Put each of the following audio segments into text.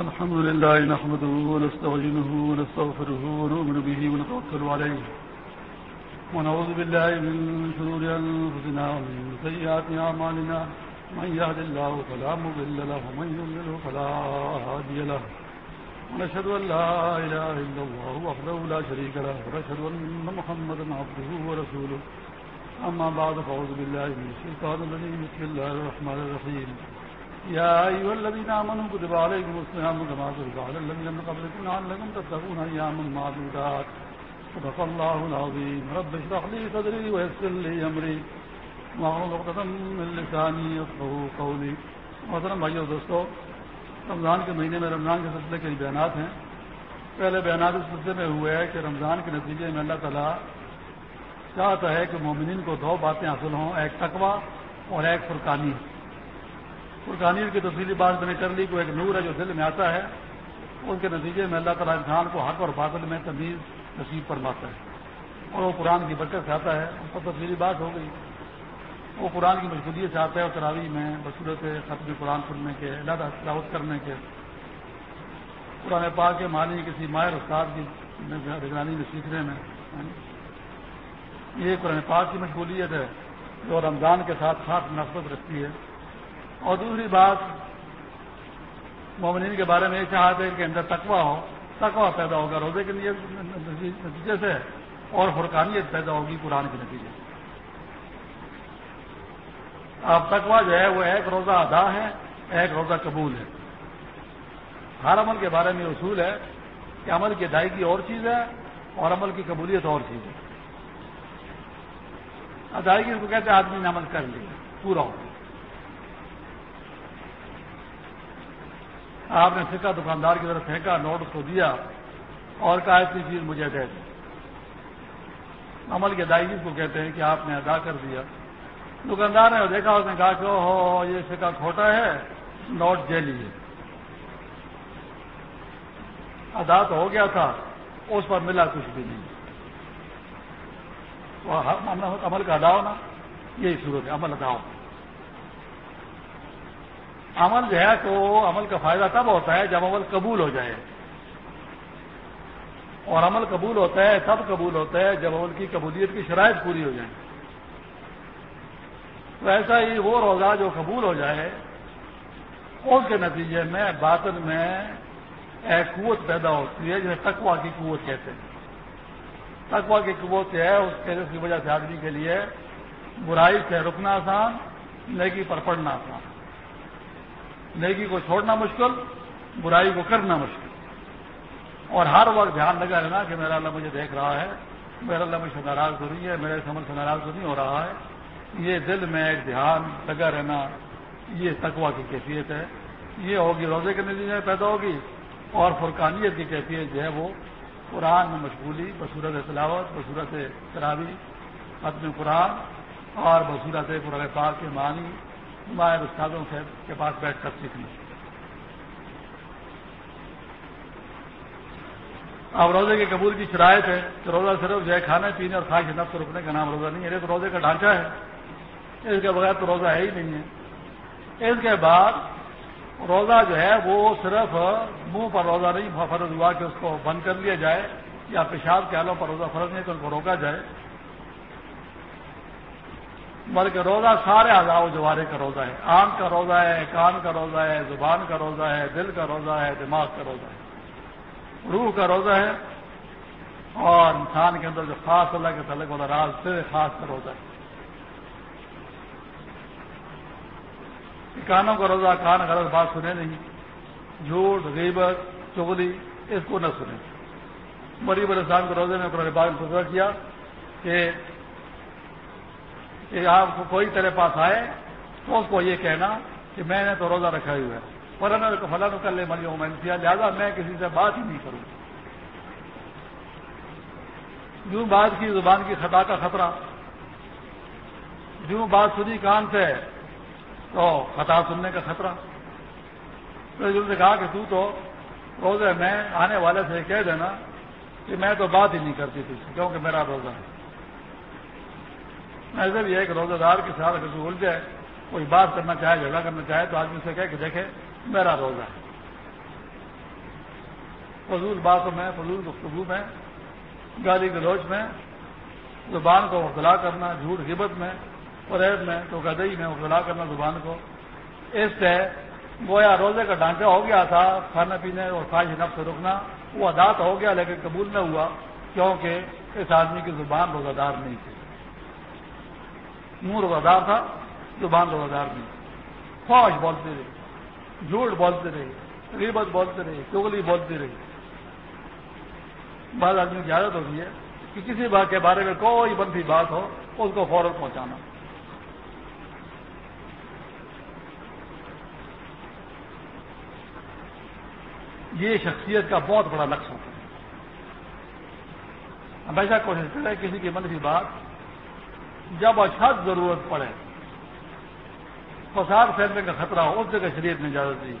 الحمد لله نحمده ونستغينه ونستغفره ونؤمن به ونتوكل عليه. ونعوذ بالله من شرور أنفسنا ومن سيئات عمالنا من يهد الله فلا مضل له، ومن يضلل فلا هادي له. ونشهد أن لا إله إلا الله وحده لا شريك له، ونشهد أن محمدا عبده ورسوله. أما بعد، فأعوذ بالله من الشيطان الرجيم. بسم الله الرحمن الرحيم. يا أيها الذين آمنوا، كتب عليكم الصيام كما كتب على الذين من قبلكم لعلكم تتقون أياما معدودات. صدق الله العظيم. رب اشرح لي صدري ويسر لي أمري. واحلل عقدة من لساني يفقهوا قولي. محترم بھائیو، دوستو، رمضان کے مہینے میں رمضان کے سلسلے کے بیانات ہیں۔ پہلے بیانات اس سلسلے میں ہوئے ہے کہ رمضان کے نتیجے میں اللہ تعالیٰ چاہتا ہے کہ مومنین کو دو باتیں حاصل ہوں، ایک تقوی اور ایک فرقانی فرقانیت کی تفصیلی بات میں نے کر لی کو ایک نور ہے جو دل میں آتا ہے۔ اس کے نتیجے میں اللہ تعالیٰ انسان کو حق اور باطل میں تمیز نصیب فرماتا ہے۔ اور وہ قرآن کی برکت سے آتا ہے۔ اس پر تفصیلی بات ہو گئی۔ وہ قرآن کی مشغولیت سے آتا ہے اور تراوی میں بصورت ختم قرآن سننے کے، اللہ تلاوت کرنے کے۔ قرآن پاک کے معنی کسی ماہر استاد کی نگرانی میں سیکھنے میں یعنی یہ قرآن پاک کی مشغولیت ہے۔ جو رمضان کے ساتھ خاص مناسبت رکھتی ہے۔ اور دوسری بات، مومنین کے بارے میں یہ چاہتے ہے کہ اندر تقوا ہو۔ تقوا پیدا ہوگا، روزے کے نتیجے سے اور فرقانیت پیدا ہوگی قرآن کے نتیجے سے۔ اب تقوا جو ہے وہ ایک روزہ ادا ہے، ایک روزہ قبول ہے۔ ہر عمل کے بارے میں اصول ہے کہ عمل کی ادائیگی اور چیز ہے اور عمل کی قبولیت اور چیز ہے۔ ادائیگی کو کہتے ہیں آدمی نے عمل کر لیا، پورا ہو آپ نے سکا دکاندار کی طرف پھینکا، نوٹ اس کو دیا اور کہا اتنی چیز مجھے دے دی عمل کی ادائیگی کو کہتے ہیں کہ آپ نے ادا کر دیا۔ دکاندار نے دیکھا، اس نے کہا کہ ہو یہ سکا کھوٹا ہے، نوٹ دے لیجیے ادا تو ہو گیا تھا، اس پر ملا کچھ بھی نہیں۔ عمل کا ادا ہونا، یہی صورت ہے، عمل ادا ہونا۔ عمل جو ہے تو عمل کا فائدہ تب ہوتا ہے جب عمل قبول ہو جائے۔ اور عمل قبول ہوتا ہے تب قبول ہوتا ہے جب عمل کی قبولیت کی شرائط پوری ہو جائے تو ایسا ہی وہ روزہ جو قبول ہو جائے، اس کے نتیجے میں باطن میں ایک قوت پیدا ہوتی ہے جسے تقوا کی قوت کہتے ہیں۔ تقوا کی قوت ہے، اس کے کی وجہ سے آدمی کے لیے برائی سے رکنا آسان، نیکی پر پڑنا آسان۔ نیکی کو چھوڑنا مشکل، برائی کو کرنا مشکل۔ اور ہر وقت دھیان لگا رہنا کہ میرا اللہ مجھے دیکھ رہا ہے، میرا اللہ مجھ سے ناراض ہو رہی ہے، میرے سمل سے ناراض تو نہیں ہو رہا ہے۔ یہ دل میں ایک دھیان لگا رہنا، یہ تقوا کی کیفیت ہے۔ یہ ہوگی روزے کے نتیجے میں پیدا ہوگی، اور فرقانیت کی کیفیت جو ہے وہ قرآن میں مشغولی، بصورت تلاوت، بصورت تراوی ختم قرآن، اور بصورت قرآن پاک کے معنی ماہر استادوں کے پاس بیٹھ کر سیکھنا۔ اب روزے کے قبول کی شرائط ہے کہ روزہ صرف جو ہے کھانے پینے اور خواہش نفس سے رکنے کا نام روزہ نہیں ہے تو روزے کا ڈھانچہ ہے۔ اس کے بغیر تو روزہ ہے ہی نہیں ہے۔ اس کے بعد روزہ جو ہے وہ صرف منہ پر روزہ نہیں، فرض ہوا کہ اس کو بند کر لیا جائے یا پیشاب کے حالوں پر روزہ فرض نہیں تو ان کو روکا جائے۔ بلکہ روزہ سارے و جوارے کا روزہ ہے۔ آنکھ کا روزہ ہے، کان کا روزہ ہے، زبان کا روزہ ہے، دل کا روزہ ہے، دماغ کا روزہ ہے۔ روح کا روزہ ہے۔ اور انسان کے اندر جو خاص اللہ کے تعلق والا راز سے خاص کا روزہ ہے۔ کانوں کا روزہ، کان غلط بات سنے نہیں۔ جھوٹ، غیبت چگلی اس کو نہ سنے۔ مریب السلام کے روزے میں قرآن پاک نے فکر کیا کہ کہ آپ کو کوئی تیرے پاس آئے تو اس کو یہ کہنا کہ میں نے تو روزہ رکھا ہوا ہے۔ فلاں فلاں کر لے مری ہوں میں نے لہٰذا میں کسی سے بات ہی نہیں کروں۔ جو بات کی زبان کی خطا کا خطرہ، جو بات سنی کان سے تو خطا سننے کا خطرہ۔ نے کہا کہ تو تو روزے میں آنے والے سے کہہ دینا کہ میں تو بات ہی نہیں کرتی تھی، کیونکہ میرا روزہ ہے۔ ایسے بھی ہے کہ روزہ دار کے ساتھ اگر کوئی الجھے، کوئی بات کرنا چاہے، جھگڑا کرنا چاہے، تو آدمی سے کہے کہ دیکھے، میرا روزہ ہے۔ فضول باتوں میں، فضول گفتگو میں، گالی گلوچ میں، زبان کو مبتلا کرنا، جھوٹ غبت میں، فریب میں، تو گدئی میں مبتلا کرنا زبان کو۔ اس سے گویا روزے کا ڈھانچہ ہو گیا تھا، کھانا پینے اور خواہش نفس سے رکنا، وہ ادات ہو گیا، لیکن قبول نہ ہوا، کیونکہ اس آدمی کی زبان روزہ دار نہیں تھی۔ منہ روزہ تھا زبان روزہ دار نہیں خواہش بولتے رہے، جھوٹ بولتے رہے، غیبت بولتے رہے چگلی بولتے رہے۔ بعض آدمی کی عادت ہوتی ہے کہ کسی بات کے بارے میں کوئی بنتی بات ہو، اس کو فوراً پہنچانا۔ یہ شخصیت کا بہت بڑا لکش ہوتا ہے۔ ہمیشہ کوشش کرے کسی کی منفی بات جب اشد ضرورت پڑے، فساد پھیلنے کا خطرہ ہو اس جگہ شریعت نے اجازت دی۔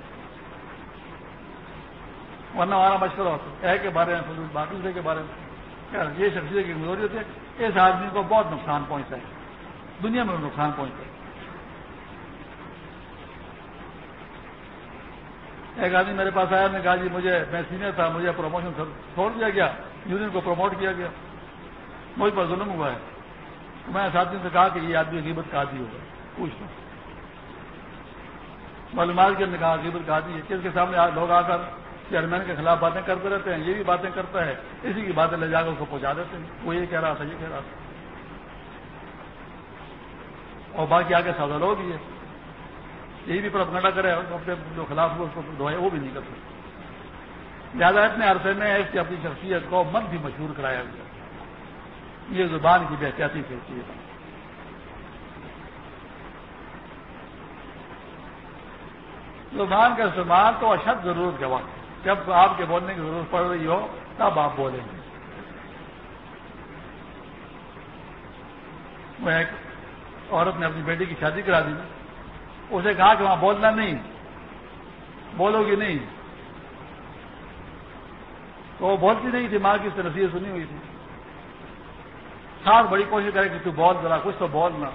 ورنہ ہمارا مشورہ ہوتا ہے کے بارے میں باقی کے بارے میں۔ یہ شخصیت کی کمزوری ہوتی ہے اس آدمی کو بہت نقصان پہنچتا ہے۔ دنیا میں نقصان پہنچتا ہے۔ ایک آدمی میرے پاس آیا، نے کہا جی مجھے میں سینئر تھا، مجھے پروموشن چھوڑ دیا گیا، یونین کو پروموٹ کیا گیا۔ مجھ پر ظلم ہوا ہے۔ میں ساتھی سے کہا کہ یہ آدمی غیبت کا عادی ہوگا۔ پوچھ لوں معلومات کے کہا غیبت کا عادی ہے۔ کس کے سامنے لوگ آ کر چیئرمین کے خلاف باتیں کرتے رہتے ہیں، یہ بھی باتیں کرتا ہے۔ اسی کی باتیں لے جا کر اس کو پہنچا دیتے ہیں۔ وہ یہ کہہ رہا تھا، یہ کہہ رہا تھا۔ اور باقی آگے سودا لوگ یہ یہی بھی پرپنڈا کرے اپنے جو خلاف ہو اس کو دھوئے وہ بھی نہیں کر سکتے۔ لہٰذا اتنے عرصے میں اس کی اپنی شخصیت کو من بھی مشہور کرایا گیا۔ یہ زبان کی بے احتیاطی سے ہوتی ہے؟ زبان کا استعمال تو اشد ضرورت کے وقت، جب آپ کے بولنے کی ضرورت پڑ رہی ہو، تب آپ بولیں گے۔ وہ ایک عورت نے اپنی بیٹی کی شادی کرا دی۔ اسے کہا کہ وہاں بولنا نہیں۔ بولو گی نہیں۔ تو وہ بولتی نہیں تھی، ماں کی اس نصیحت سنی ہوئی تھی۔ ساتھ بڑی کوشش کرے کہ تو بول ذرا کچھ تو بول نہ۔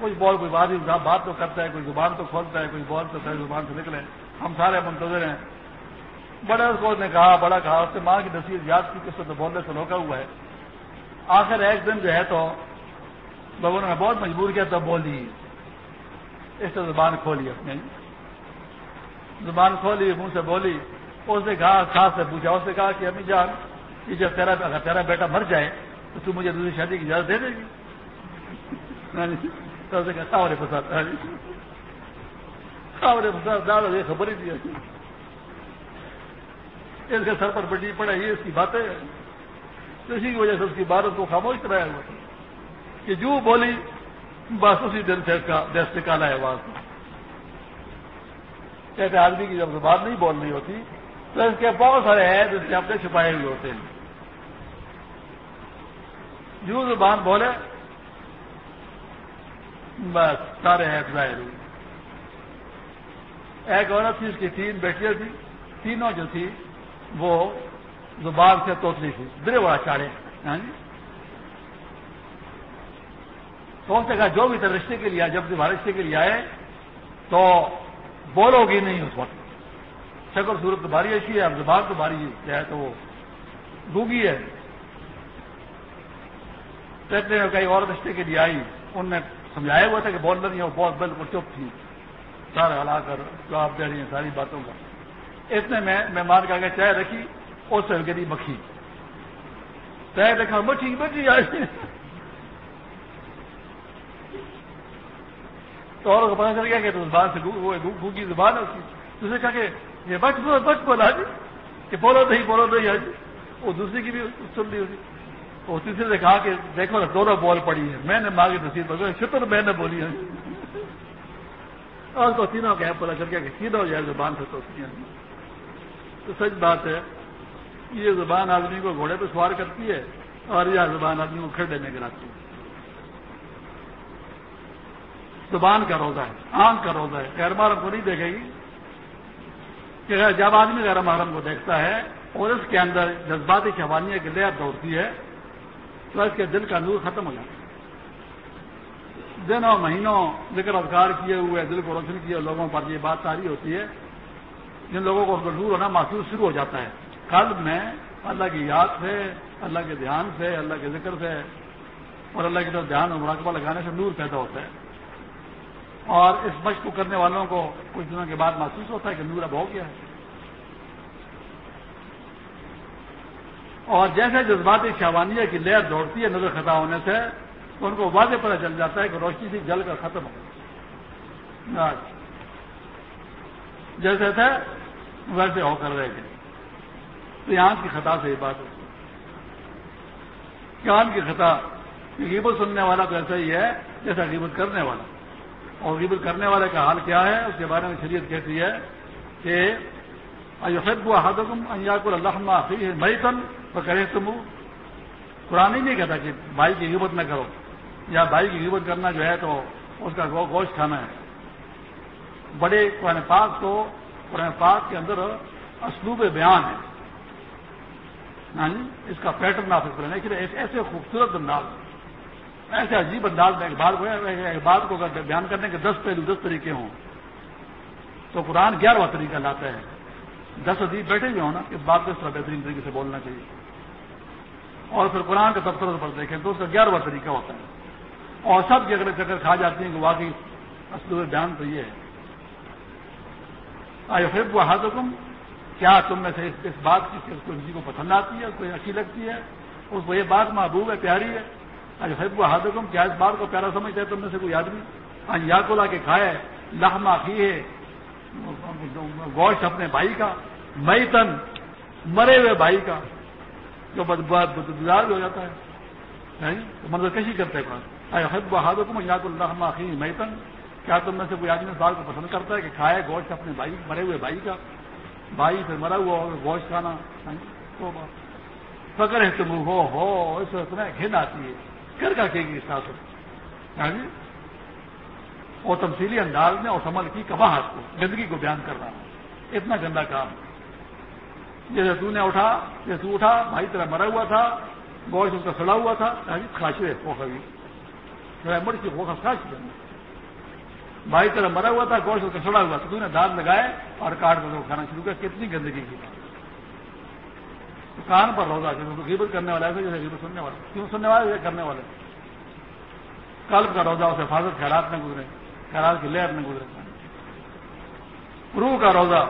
کچھ بول کوئی بات بات تو کرتا ہے، کوئی زبان تو کھولتا ہے، کوئی بول تو ساری زبان سے نکلے۔ ہم سارے منتظر ہیں۔ بڑے اس کو نے کہا، بڑا کہا، اس سے ماں کی نصیحت یاد کی کس تو بولنے سے روکا ہوا ہے۔ آخر ایک دن جو ہے تو لوگوں نے بہت مجبور کیا تو بولی اس سے زبان کھولی اپنے زبان کھولی، منہ سے بولی۔ اس نے کہا خاص سے پوچھا، اس نے کہا کہ امی جان کہ جب تیرا اگر تیرا بیٹا مر جائے تو تم مجھے دوسری شادی کی اجازت دے دے گی؟ یعنی تو اسے کہتا ہو پسند پسند دادا یہ خبر ہی دی اس کے سر پر بٹی پڑے یہ اس کی باتیں تو اسی کی وجہ سے اس کی بات کو خاموش کرایا ہوا کہ جو بولی، بس اسی دن سے اس کا دیش نکالا ہے آواز۔ کہتے آدمی کی جب زبان نہیں بول رہی ہوتی، تو اس کے بہت سارے ہیں جس کے اپنے چھپائے ہوئے ہوتے ہیں۔ جو زبان بولے، بس، سارے ہیں ظاہر ہوئی ایک عورت تھی، اس کی تین بیٹیاں تھیں، تینوں جو تھی، وہ زبان سے توتلی تھی۔ بڑے بڑا چاڑے۔ ہاں جی؟ تو اس نے کہا، جو بھی تھا رشتے کے لیے جب تمہارے رشتے کے لیے آئے، تو بولو گی نہیں اس وقت۔ شکل صورت تمہاری ایسی ہے، اب زبان تمہاری ہے، تو وہ ڈوگی ہے۔ کہتے ہیں کئی اور رشتے کے لیے آئی۔ ان نے سمجھایا ہوا تھا کہ بول نہیں ہو بہت بالکل چپ تھی سارا ہلا کر جواب دے رہی ہیں ساری باتوں کا۔ اتنے میں مہمان کا چائے رکھی اس سے گری مکھی چائے رکھا مچھی مچھی آئی۔ تو اور کو پتا چل گیا کہ زبان سے گوگی زبان ہے اس کی۔ دوسرے کہا کہ یہ بچ بچ بولا جی کہ بولو نہیں بولو نہیں آج وہ دوسری کی بھی سن لی ہوتی وہ تیسرے نے کہا کہ دیکھو نا، دونوں بول پڑی ہے میں نے مانگی نصیب ہو شکر میں نے بولی ہے۔ اور تو تینوں کا پتا چل گیا کہ تینوں جو ہے زبان سے تو تو سچ بات ہے، یہ زبان آدمی کو گھوڑے پہ سوار کرتی ہے اور یہ زبان آدمی کو کھڑے میں گراتی ہے۔ زبان کا روزہ ہے، آنکھ کا روزہ ہے۔ غیر محرم کو نہیں دیکھے گی۔ کہ جب آدمی غیر محرم کو دیکھتا ہے اور اس کے اندر جذباتی شوانیہ کی لہر دوڑتی ہے تو اس کے دل کا نور ختم ہو جاتا ہے۔ دنوں مہینوں ذکر اذکار کیے ہوئے، دل کو روشن کیے لوگوں پر یہ بات تاری ہوتی ہے۔ جن لوگوں کو نور ہونا محسوس شروع ہو جاتا ہے۔ قلب میں اللہ کی یاد سے، اللہ کے دھیان سے، اللہ کے ذکر سے اور اللہ کی طرف دھیان اور مراقبہ لگانے سے نور پیدا ہوتا ہے۔ اور اس مشق کو کرنے والوں کو کچھ دنوں کے بعد محسوس ہوتا ہے کہ نور اب ہو گیا ہے۔ اور جیسے جذباتی شاوانیہ کی لہر دوڑتی ہے، نظر خطا ہونے سے، تو ان کو واضح پتہ چل جاتا ہے کہ روشنی سے جل کر ختم ہو جیسے تھے، ویسے ہو کر رہے گئے تو یہاں کی خطا سے یہ بات ہوتی کان کی خطا غیبت سننے والا تو ایسا ہی ہے جیسا غیبت کرنے والا۔ اور غیبت کرنے والے کا حال کیا ہے، اس کے بارے میں شریعت کہتی ہے کہ ایوحب حدم ایاک اللہ ہے مئی تو کرے تم قرآن ہی نہیں کہتا کہ بھائی کی غیبت نہ کرو۔ یا بھائی کی غیبت کرنا جو ہے تو اس کا گوشت کھانا ہے۔ بڑے قرآن پاک تو قرآن پاک کے اندر اسلوب بیان ہے۔ ہاں جی؟ اس کا پیٹرن آپ کرنا کہ ایسے خوبصورت انداز۔ ایسے عجیب انداز میں ایک بات کو ایک بات کو بیان کرنے کے دس پہلو دس طریقے ہوں، تو قرآن گیارہواں طریقہ لاتا ہے۔ دس عجیب بیٹھے ہوئے ہوں نا اس بات کو اس طرح بہترین طریقے سے بولنا چاہیے۔ اور پھر قرآن کے دفتر پر دیکھیں تو اس کا گیارہواں طریقہ ہوتا ہے۔ اور سب کی اگر چکر کھا جاتی ہیں کہ واقعی اسلوب بیان تو یہ ہے۔ آئے پھر وہ حکم کیا تم میں سے اس بات کی اس کو کسی کو پسند آتی ہے اس کو اچھی لگتی ہے؟ اس کو یہ بات محبوب ہے، پیاری ہے۔ آج پھر وہ حکم کیا اس بات کو پیارا سمجھتے ہے تم میں سے کوئی آدمی؟ آج یا کو لا کے کھائے لہما کھی ہے، گوشت اپنے بھائی کا مئی تن مرے ہوئے بھائی کا۔ جو بدار ہو جاتا ہے۔ منظر کشی کرتے ہیں حد بہاد حکم یاد اللہ آخری میتن کیا تم میں سے کوئی آدمی اس بات کو پسند کرتا ہے کہ کھائے گوشت اپنے بھائی مرے ہوئے بھائی کا؟ بھائی سے مرا ہوا اور گوشت کھانا۔ فکر ہے تم ہو ہو، اس وقت میں گھن آتی ہے۔ کر کا کہ گی اس طرح یعنی اور تمثیلی انداز میں اور سمل کی کباہت کو، گندگی کو بیان کر رہا ہوں اتنا گندا کام۔ ہے جیسے تو نے اٹھا جیسے تو اٹھا، بھائی طرح مرا ہوا تھا، گوشت اس کا سڑا ہوا تھا خاشے وہ کبھی مڑ کی وہ خاص بھائی طرح مرا ہوا تھا، گوشت کا سڑا ہوا تو نے دانت لگائے اور کاٹ کر کھانا شروع کیا۔ کتنی گندگی کی کان پر روزہ غیبت کرنے والا ہے جیسے غیبت سننے والا کیوں سننے والے؟ کرنے والے۔ کلب کا روزہ اسے حفاظت خیرات میں گزرے، خیرات کی لہر میں گزرے۔ روح کا روزہ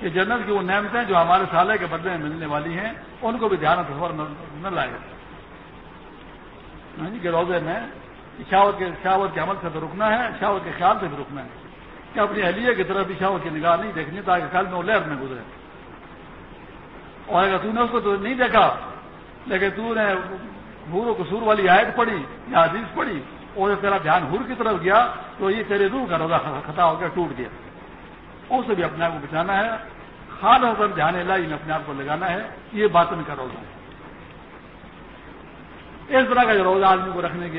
کہ جنت کی وہ نعمتیں جو ہمارے سالے کے بدلے میں ملنے والی ہیں، ان کو بھی دھیان تصور نہ لائے۔ ہاں جی کہ روزے میں شاوت کے شاوت کے عمل سے تو رکنا ہے شاوت کے خیال سے بھی رکنا ہے۔ کہ اپنی اہلیہ کی طرف بھی شاوت کی نگاہ نہیں دیکھنی تاکہ کل میں وہ لہر میں گزرے۔ اور اگر تو نے اس کو تو نہیں دیکھا، لیکن تو نے بھور و قصور والی آیت پڑھی یا عزیز پڑھی، اور تیرا دھیان ہور کی طرف گیا، تو یہ تیرے روح کا روزہ خطا ہو گیا، ٹوٹ گیا۔ اس سے بھی اپنے آپ کو بچانا ہے۔ خاص ہو کر دھیان لائی اپنے آپ کو لگانا ہے۔ یہ باطن کا روزہ ہے۔ اس طرح کا جو روزہ آدمی کو رکھنے کی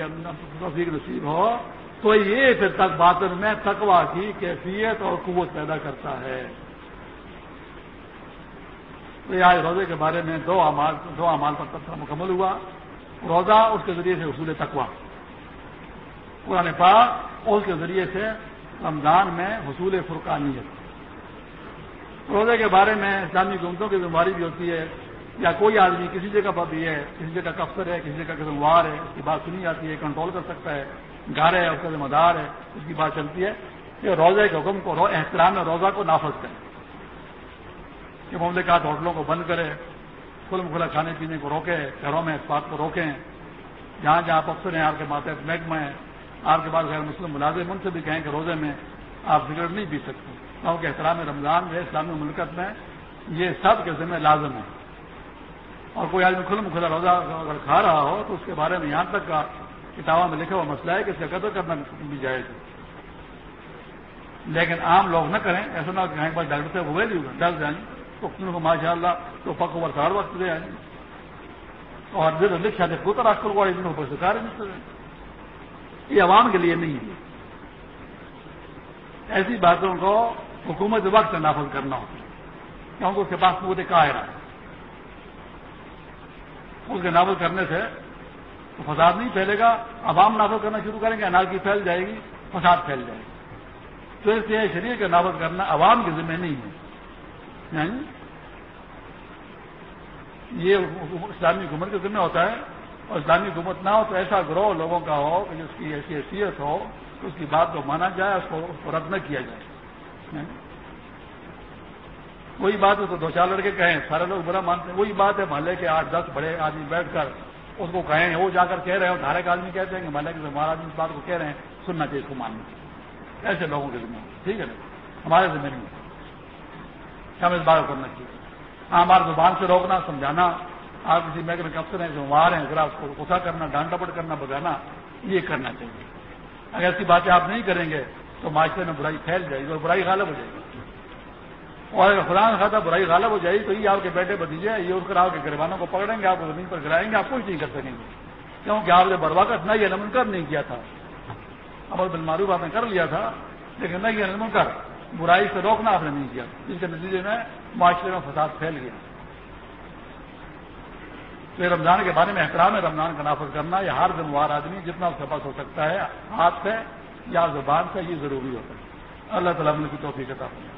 توفیق نصیب ہو، تو یہ پھر تک باطن میں تقوا کی کیفیت اور قوت پیدا کرتا ہے۔ تو یہ آج روزے کے بارے میں دو امال دو امال پر تبصرہ مکمل ہوا۔ روزہ اس کے ذریعے سے اصول تقوا قرآن پاک اور اس کے ذریعے سے رمضان میں حصول فرقانیت۔ روزے کے بارے میں اسلامی حکومتوں کی بیماری بھی ہوتی ہے، یا کوئی آدمی کسی جگہ پر بھی ہے، کسی جگہ کا افسر ہے، کسی جگہ کا ذمہ ہے، اس کی بات سنی جاتی ہے، کنٹرول کر سکتا ہے، گھر ہے، اس کا ذمہ دار ہے، اس کی بات چلتی ہے، کہ روزے کے حکم کو احترام روزہ کو نافذ کریں۔ کہ مملکات ہوٹلوں کو بند کرے کھل کھلا کھانے پینے کو روکے، گھروں میں اس بات کو روکیں۔ جہاں جہاں آپ افسر ہیں، آپ کے ماتحت محکمہ ہیں، آپ کے پاس غیر مسلم ملازم ان سے بھی کہیں کہ روزے میں آپ سگریٹ نہیں پی سکتے۔ کیونکہ احترام رمضان جو اسلامی ملکت میں یہ سب کے ذمہ لازم ہے اور کوئی آدمی کھلم کھلا روزہ اگر کھا رہا ہو تو اس کے بارے میں یہاں تک کا کتابوں میں لکھا ہوا مسئلہ ہے کہ اس کا قدر کرنا بھی جائے گا لیکن عام لوگ نہ کریں، ایسا نہ کہیں بس ڈاکٹر صاحب ہوئے نہیں ڈر جائیں تو کو ماشاء اللہ تو پک اوور ہر وقت دے آئیں۔ اور دل لکھا دے خود رکھ کر وہ اوپر سے کار یہ عوام کے لیے نہیں ہے۔ ایسی باتوں کو حکومت وقت نافذ کرنا ہوتا کیونکہ اس کے پاس وہ کا ہے۔ اس کے نافذ کرنے سے تو فساد نہیں پھیلے گا۔ عوام نافذ کرنا شروع کریں گے، اناج کی پھیل جائے گی، فساد پھیل جائے گی۔ تو اس لیے شریر کا نافذ کرنا عوام کے ذمہ نہیں ہے۔ یعنی یہ اسلامی حکومت کے ذمہ ہوتا ہے۔ اور اسلامی حکومت نہ ہو تو ایسا گروہ لوگوں کا ہو کہ جس کی ایسی حیثیت ہو، اس کی بات کو مانا جائے، اس کو رد نہ کیا جائے۔ وہی بات ہے تو دو چار لڑکے کہیں، سارے لوگ برا مانتے ہیں۔ وہی بات ہے، محلے کے آٹھ دس بڑے آدمی بیٹھ کر اس کو کہیں، وہ جا کر کہہ رہے ہیں ڈھارے کا آدمی کہتے ہیں کہ محلے کے ہمارا آدمی اس بات کو کہہ رہے ہیں سننا چاہیے اس کو ماننا چاہیے ایسے لوگوں کے ذمہ۔ ٹھیک ہے نا؟ ہمارے ذمہ نہیں ہم اس بات کو کرنا چاہیے ہاں ہمارے زبان سے روکنا، سمجھانا، آپ کسی محکمے کے افسر ہیں جو ہیں اگر آپ کو غصہ کرنا، ڈانٹ ڈپٹ کرنا، بگانا، یہ کرنا چاہیے۔ اگر ایسی باتیں آپ نہیں کریں گے تو معاشرے میں برائی پھیل جائے گی اور برائی غالب ہو جائے گی۔ اور اگر خدا نہ برائی غالب ہو جائے گی تو یہ آپ کے بیٹے بتیجے یہ اٹھ کر آپ کے گریبانوں کو پکڑیں گے، آپ کو زمین پر گرائیں گے، آپ کچھ نہیں کر سکیں گے۔ کیونکہ آپ نے برواقت نہ یہ نمن کر نہیں کیا تھا۔ اب بل معروف آپ نے کر لیا تھا، لیکن نہ یہ نمن کر، برائی سے روکنا آپ نے نہیں کیا۔ جس کے نتیجے میں معاشرے میں فساد پھیل گیا۔ تو یہ رمضان کے بارے میں احترام ہے، رمضان کا نافذ کرنا یا ہر ذمہ وار آدمی جتنا اس کے پاس ہو سکتا ہے، ہاتھ سے یا زبان کا یہ ضروری ہوتا ہے۔ اللہ تعالیٰ کی توفیق عطا فرمائے۔